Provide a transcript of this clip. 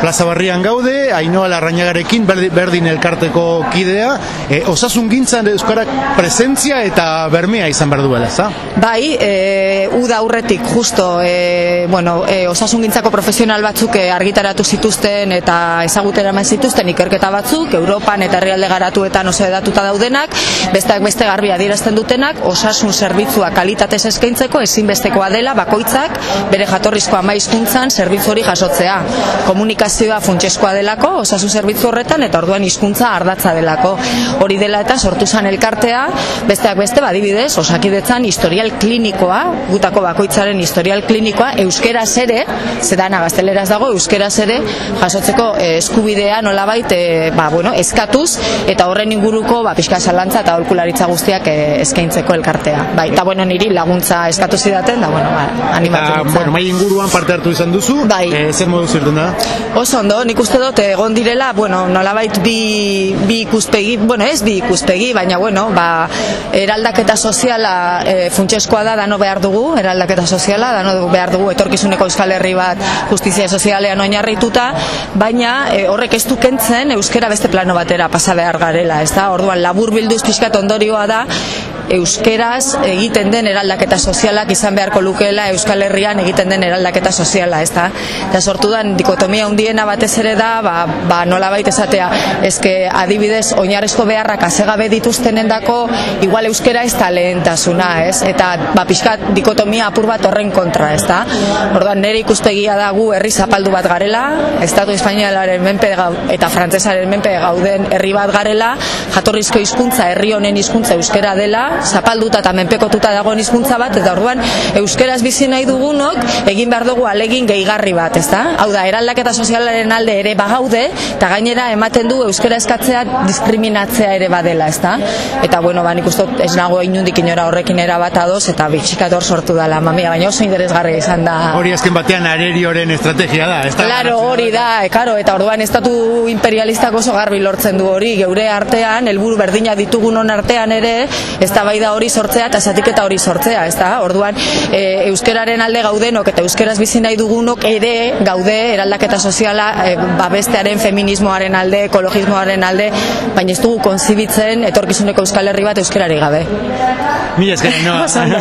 Plaza Barrian gaude, Ainoa Larrañagarekin berdin, elkarteko kidea, e, osasun gintzan euskarak presentzia eta bermea izan behar duela, za? Bai, e, uda aurretik justo e, bueno, e, osasun gintzako profesional batzuk e, argitaratu zituzten eta ezagutera eman zituzten ikerketa batzuk, Europan eta herrialde garatuetan oso edatuta daudenak, besteak beste garbi adierazten dutenak, osasun zerbitzua kalitatez eskaintzeko ezinbestekoa dela bakoitzak bere jatorrizko ama hizkuntzan zerbitzu hori jasotzea. Komunikazioa funtseskoa delako, osasun zerbitzu horretan eta orduan hizkuntza ardatza delako. Hori dela eta sortu zan elkartea, besteak beste badibidez, osakidetzan historial klinikoa, gutako bakoitzaren historial klinikoa, euskeraz ere, zedana gazteleraz dago, euskeraz ere, jasotzeko eh, eskubidea nolabait, e, ba, bueno, eskatuz, eta horren inguruko, ba, pixka salantza eta holkularitza guztiak e, eskaintzeko elkartea. Bai, eta bueno, niri laguntza eskatu zidaten, da, bueno, ba, animatu Eta, bueno, mai inguruan parte hartu izan duzu, Bai. e, zer modu zirten da? Oso ondo, nik uste dut egon direla, bueno, nolabait bi, bi ikuspegi, bueno, ez bi ikuspegi, baina bueno, ba, eraldaketa soziala e, funtseskoa da, dano behar dugu, eraldaketa soziala, dano behar dugu etorkizuneko euskal herri bat justizia sozialean oinarrituta, baina e, horrek ez du kentzen euskera beste plano batera pasa behar garela, ez da? Orduan labur pixkat ondorioa da, euskeraz egiten den eraldaketa sozialak izan beharko lukeela Euskal Herrian egiten den eraldaketa soziala, ez da? Eta sortu den dikotomia hundiena batez ere da, ba, ba nola baita esatea, ezke adibidez oinarrezko beharrak azegabe dituztenendako igual euskera ez da lehentasuna, ez? Eta ba, pixkat dikotomia apur bat horren kontra, ez da? Orduan nire ikuspegia da gu herri zapaldu bat garela, Estatu Espainialaren menpe gau, eta frantsesaren menpe gauden herri bat garela, jatorrizko hizkuntza herri honen hizkuntza euskera dela, zapalduta eta menpekotuta dagoen hizkuntza bat, eta orduan euskeraz bizi nahi dugunok egin behar dugu alegin gehigarri bat, ezta? Hau da, eraldaketa sozialaren alde ere bagaude, eta gainera ematen du euskera eskatzea diskriminatzea ere badela, ezta? Eta bueno, ba, nik uste ez nago inundik inora horrekin era bat ados, eta bitxikat hor sortu dela, mamia, baina oso interesgarria izan da. Hori azken batean arerioren estrategia da, ez da? Claro, hori da, e, karo, eta orduan estatu imperialistak oso garbi lortzen du hori, geure artean, helburu berdina ditugunon artean ere, ez da da hori sortzea eta zatiketa hori sortzea, ez da? Orduan, e, euskeraren alde gaudenok eta euskeraz bizi nahi dugunok ere gaude eraldaketa soziala e, babestearen feminismoaren alde, ekologismoaren alde, baina ez dugu konzibitzen etorkizuneko euskal herri bat euskerari gabe. Mila esker, no?